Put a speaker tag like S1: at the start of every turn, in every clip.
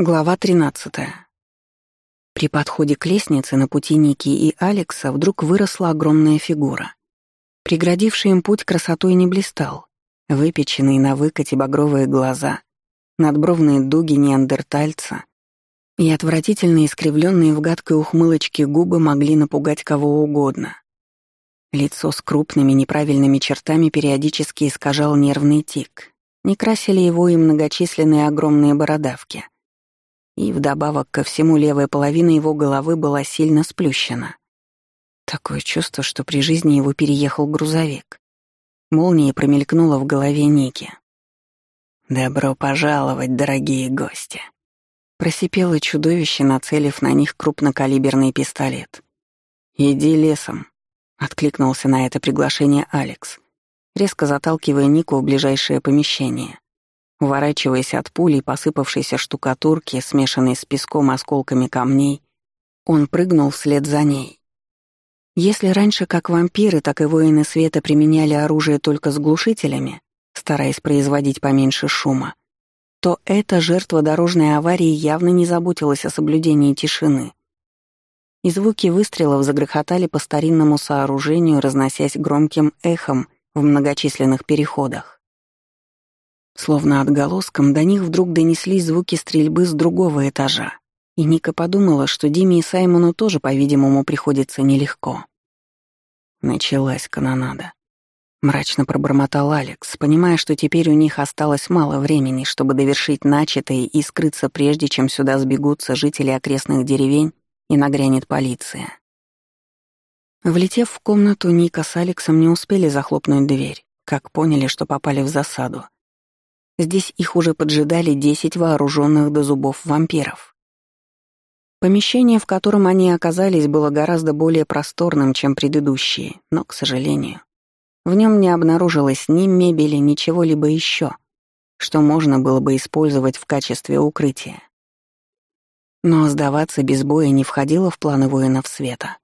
S1: Глава 13. При подходе к лестнице на пути Ники и Алекса вдруг выросла огромная фигура. Преградивший им путь красотой не блистал. Выпеченные на выкате багровые глаза, надбровные дуги неандертальца и отвратительно искривленные в гадкой ухмылочке губы могли напугать кого угодно. Лицо с крупными неправильными чертами периодически искажал нервный тик. Не красили его и многочисленные огромные бородавки — и вдобавок ко всему левая половина его головы была сильно сплющена. Такое чувство, что при жизни его переехал грузовик. Молния промелькнула в голове Ники. «Добро пожаловать, дорогие гости!» Просипело чудовище, нацелив на них крупнокалиберный пистолет. «Иди лесом», — откликнулся на это приглашение Алекс, резко заталкивая Нику в ближайшее помещение. Уворачиваясь от пули, посыпавшейся штукатурки, смешанной с песком осколками камней, он прыгнул вслед за ней. Если раньше как вампиры, так и воины света применяли оружие только с глушителями, стараясь производить поменьше шума, то эта жертва дорожной аварии явно не заботилась о соблюдении тишины. И звуки выстрелов загрохотали по старинному сооружению, разносясь громким эхом в многочисленных переходах. Словно отголоском до них вдруг донеслись звуки стрельбы с другого этажа, и Ника подумала, что Диме и Саймону тоже, по-видимому, приходится нелегко. Началась канонада. Мрачно пробормотал Алекс, понимая, что теперь у них осталось мало времени, чтобы довершить начатое и скрыться прежде, чем сюда сбегутся жители окрестных деревень и нагрянет полиция. Влетев в комнату, Ника с Алексом не успели захлопнуть дверь, как поняли, что попали в засаду. Здесь их уже поджидали десять вооруженных до зубов вампиров. Помещение, в котором они оказались, было гораздо более просторным, чем предыдущие, но, к сожалению, в нем не обнаружилось ни мебели, ни чего-либо еще, что можно было бы использовать в качестве укрытия. Но сдаваться без боя не входило в планы воинов света.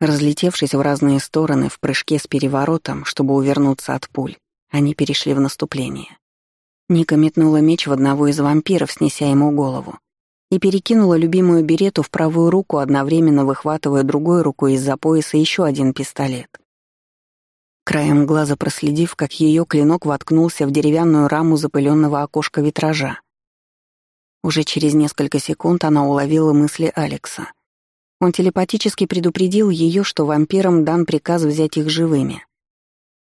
S1: Разлетевшись в разные стороны в прыжке с переворотом, чтобы увернуться от пуль, они перешли в наступление. Ника метнула меч в одного из вампиров, снеся ему голову, и перекинула любимую берету в правую руку, одновременно выхватывая другой рукой из-за пояса еще один пистолет. Краем глаза проследив, как ее клинок воткнулся в деревянную раму запыленного окошка витража. Уже через несколько секунд она уловила мысли Алекса. Он телепатически предупредил ее, что вампирам дан приказ взять их живыми.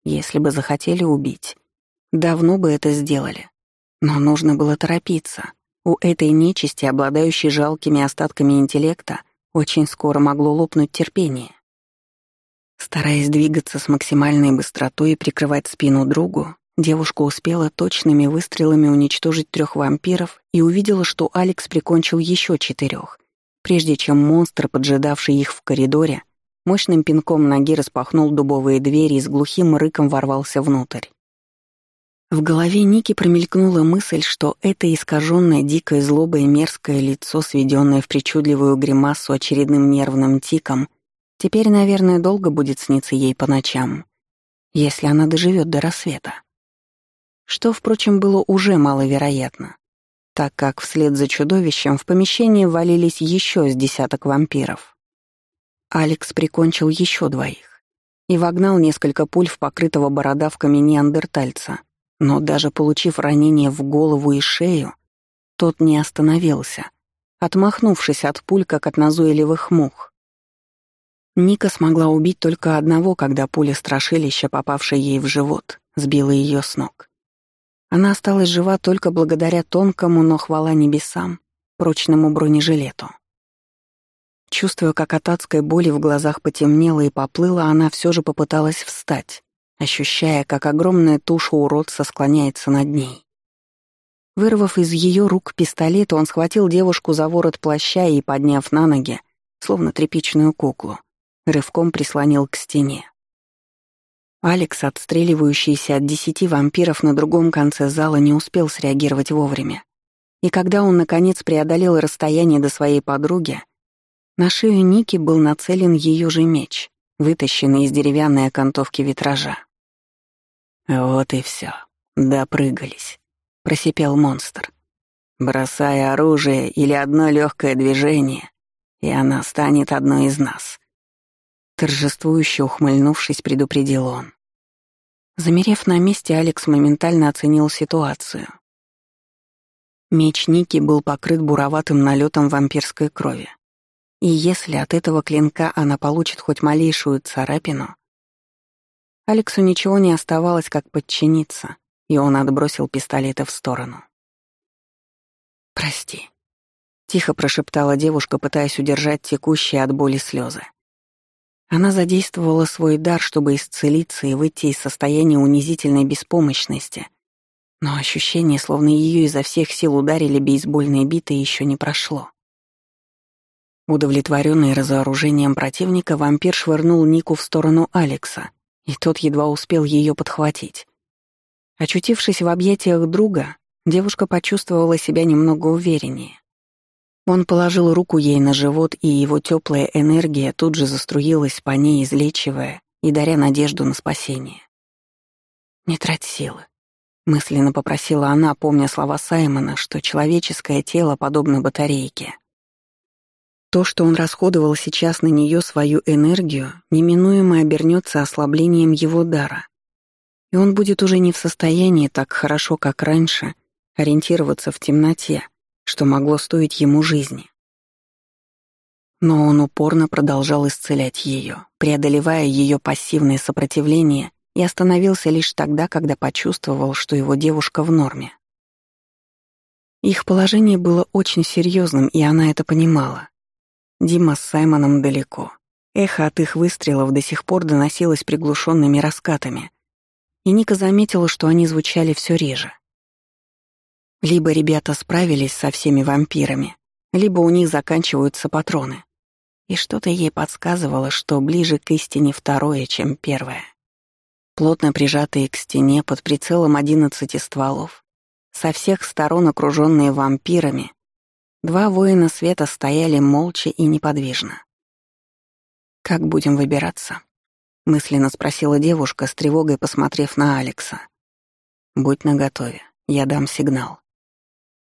S1: Если бы захотели убить, давно бы это сделали. Но нужно было торопиться. У этой нечисти, обладающей жалкими остатками интеллекта, очень скоро могло лопнуть терпение. Стараясь двигаться с максимальной быстротой и прикрывать спину другу, девушка успела точными выстрелами уничтожить трех вампиров и увидела, что Алекс прикончил еще четырех, прежде чем монстр, поджидавший их в коридоре, мощным пинком ноги распахнул дубовые двери и с глухим рыком ворвался внутрь. В голове Ники промелькнула мысль, что это искаженное дикое злобое мерзкое лицо, сведенное в причудливую гримасу очередным нервным тиком, теперь, наверное, долго будет сниться ей по ночам, если она доживет до рассвета. Что, впрочем, было уже маловероятно, так как вслед за чудовищем в помещение валились еще с десяток вампиров. Алекс прикончил еще двоих и вогнал несколько пуль в покрытого бородавками неандертальца — но даже получив ранение в голову и шею, тот не остановился, отмахнувшись от пуль, как от назойливых мух. Ника смогла убить только одного, когда пуля страшилища, попавшая ей в живот, сбила ее с ног. Она осталась жива только благодаря тонкому, но хвала небесам, прочному бронежилету. Чувствуя, как от адской боли в глазах потемнело и поплыло, она все же попыталась встать, ощущая, как огромная туша уродца склоняется над ней. Вырвав из ее рук пистолет, он схватил девушку за ворот плаща и, подняв на ноги, словно тряпичную куклу, рывком прислонил к стене. Алекс, отстреливающийся от десяти вампиров на другом конце зала, не успел среагировать вовремя. И когда он, наконец, преодолел расстояние до своей подруги, на шею Ники был нацелен ее же меч, вытащенный из деревянной окантовки витража. «Вот и все. Допрыгались», — просипел монстр. Бросай оружие или одно легкое движение, и она станет одной из нас. Торжествующе ухмыльнувшись, предупредил он. Замерев на месте, Алекс моментально оценил ситуацию. Меч Ники был покрыт буроватым налетом вампирской крови. И если от этого клинка она получит хоть малейшую царапину, Алексу ничего не оставалось, как подчиниться, и он отбросил пистолеты в сторону. «Прости», — тихо прошептала девушка, пытаясь удержать текущие от боли слезы. Она задействовала свой дар, чтобы исцелиться и выйти из состояния унизительной беспомощности, но ощущение, словно ее изо всех сил ударили бейсбольные биты, еще не прошло. Удовлетворенный разоружением противника, вампир швырнул Нику в сторону Алекса, и тот едва успел ее подхватить. Очутившись в объятиях друга, девушка почувствовала себя немного увереннее. Он положил руку ей на живот, и его теплая энергия тут же заструилась по ней, излечивая и даря надежду на спасение. «Не трать силы», — мысленно попросила она, помня слова Саймона, что человеческое тело подобно батарейке. То, что он расходовал сейчас на нее свою энергию, неминуемо обернется ослаблением его дара. И он будет уже не в состоянии так хорошо, как раньше, ориентироваться в темноте, что могло стоить ему жизни. Но он упорно продолжал исцелять ее, преодолевая ее пассивное сопротивление и остановился лишь тогда, когда почувствовал, что его девушка в норме. Их положение было очень серьезным, и она это понимала. Дима с Саймоном далеко. Эхо от их выстрелов до сих пор доносилось приглушенными раскатами. И Ника заметила, что они звучали все реже. Либо ребята справились со всеми вампирами, либо у них заканчиваются патроны. И что-то ей подсказывало, что ближе к истине второе, чем первое. Плотно прижатые к стене под прицелом одиннадцати стволов, со всех сторон окруженные вампирами, Два воина света стояли молча и неподвижно. «Как будем выбираться?» — мысленно спросила девушка, с тревогой посмотрев на Алекса. «Будь наготове, я дам сигнал».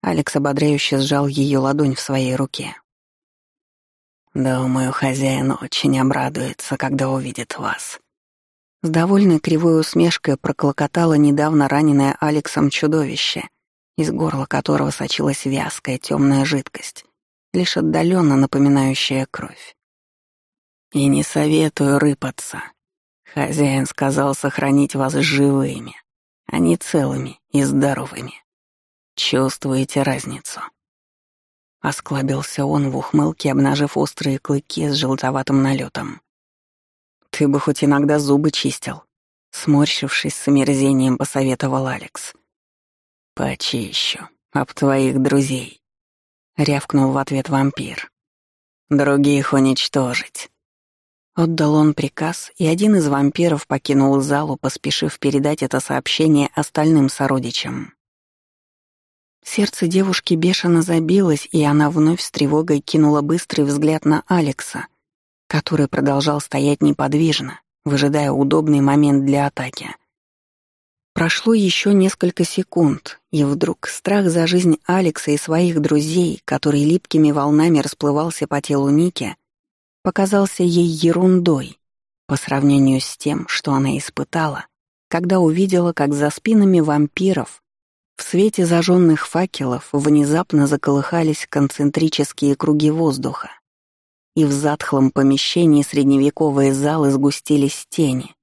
S1: Алекс ободряюще сжал ее ладонь в своей руке. «Думаю, хозяин очень обрадуется, когда увидит вас». С довольной кривой усмешкой проклокотало недавно раненое Алексом чудовище — из горла которого сочилась вязкая темная жидкость, лишь отдаленно напоминающая кровь. «И не советую рыпаться. Хозяин сказал сохранить вас живыми, а не целыми и здоровыми. Чувствуете разницу?» Осклабился он в ухмылке, обнажив острые клыки с желтоватым налетом. «Ты бы хоть иногда зубы чистил», — сморщившись с омерзением, посоветовал Алекс. «Почищу. Об твоих друзей», — рявкнул в ответ вампир. «Других уничтожить». Отдал он приказ, и один из вампиров покинул залу, поспешив передать это сообщение остальным сородичам. Сердце девушки бешено забилось, и она вновь с тревогой кинула быстрый взгляд на Алекса, который продолжал стоять неподвижно, выжидая удобный момент для атаки. Прошло еще несколько секунд, и вдруг страх за жизнь Алекса и своих друзей, который липкими волнами расплывался по телу Ники, показался ей ерундой по сравнению с тем, что она испытала, когда увидела, как за спинами вампиров в свете зажженных факелов внезапно заколыхались концентрические круги воздуха, и в затхлом помещении средневековые залы сгустились тени,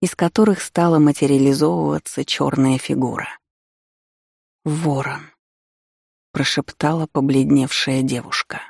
S1: из которых стала материализовываться черная фигура. «Ворон», — прошептала побледневшая девушка.